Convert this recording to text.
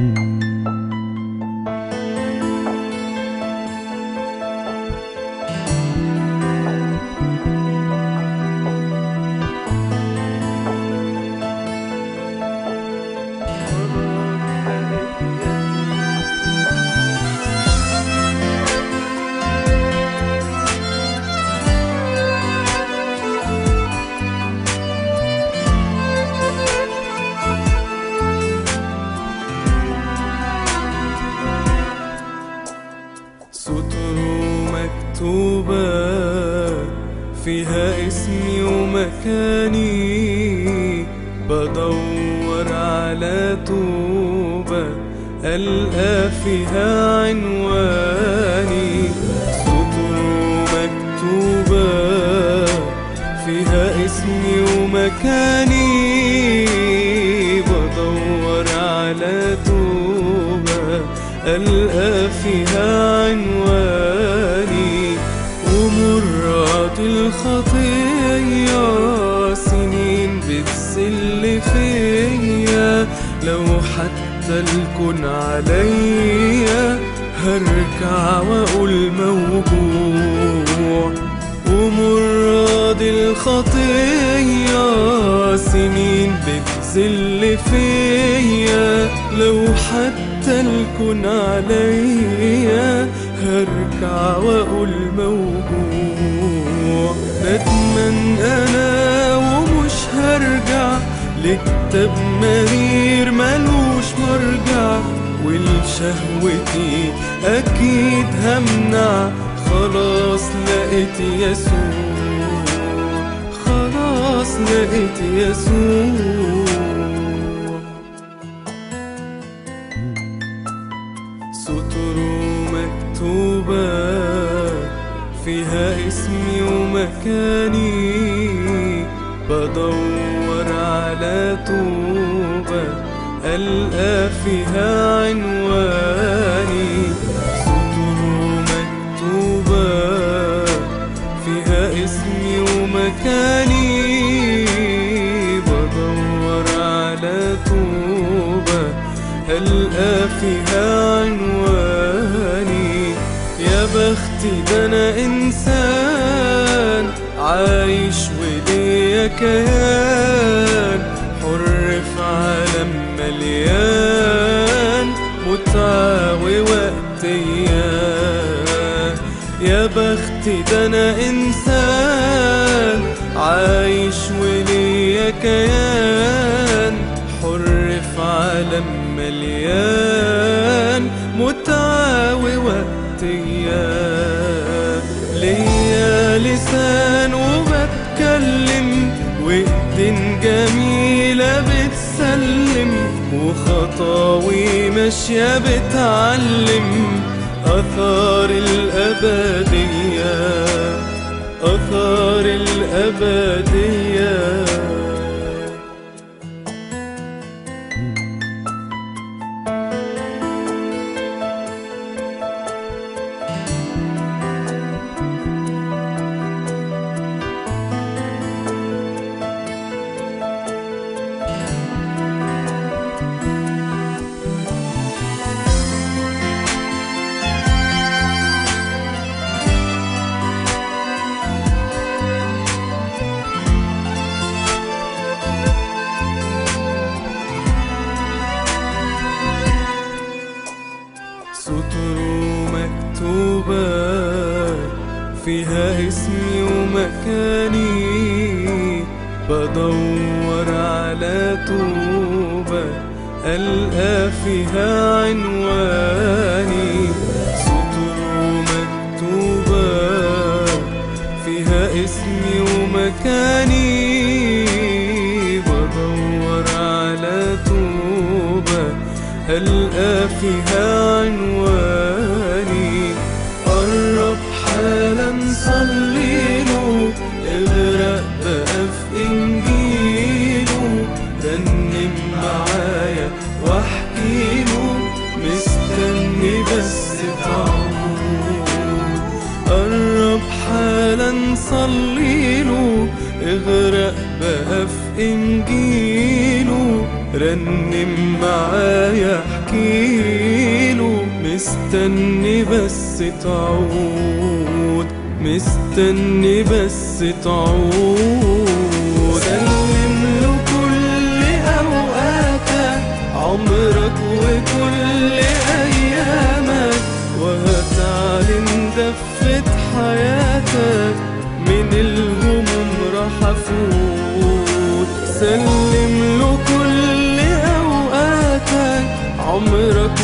سطر مكتوبة فيها اسمي ومكاني. بدور على توبة ألقى فيها عنواني. سطر مكتوبة فيها اسمي ومكاني. بدور على توبة ألقى فيها عنواني. الخطية سنين بتسل فيا. لو حتى الكون عليا هرجع وأقول موجوع. ومراد الخطية سنين بتزل فيا. لو حتى الكون عليا هرجع وأقول موجوع. ندمان أنا ومش هرجع. لكتاب مرير ملوش مرجع. ولشهوتي أكيد همنع. خلاص لقيت يسوع. خلاص لقيت يسوع. سطر مكتوبة. فيها اسمي ومكاني. بدور على توبة ألقى فيها عنواني. سطر مكتوبة فيها اسمي ومكاني. بدور على توبة ألقى فيها عنواني. يا بختي ده أنا إنسان عايش وليا كيان حر في عالم مليان متعة ووقتيان يا بختي ده أنا إنسان عايش وليا كيان. حر في عالم مليان متعة ووقتيان ليا لسان وإيدين جميلة بتسلم وخطاوي ماشية بتعلم أثار الأبدية أثار الأبدية. فيها اسمي ومكاني. بدور على توبة ألقى فيها عنواني. سطر مكتوبة فيها اسمي ومكاني. بدور على توبة ألقى فيها عنواني. قرب حالا صليله اغرق بقى في انجيله رنم معايا واحكيله مستني بس تعود. قرب حالا صليله اغرق بقى في انجيله رنم معايا احكيله مستني بس تعود مستني بس تعود. سلم له كل أوقاتك عمرك وكل أيامك وهتعلن دفة حياتك من الهموم راح أفوت. سلم له كل أوقاتك عمرك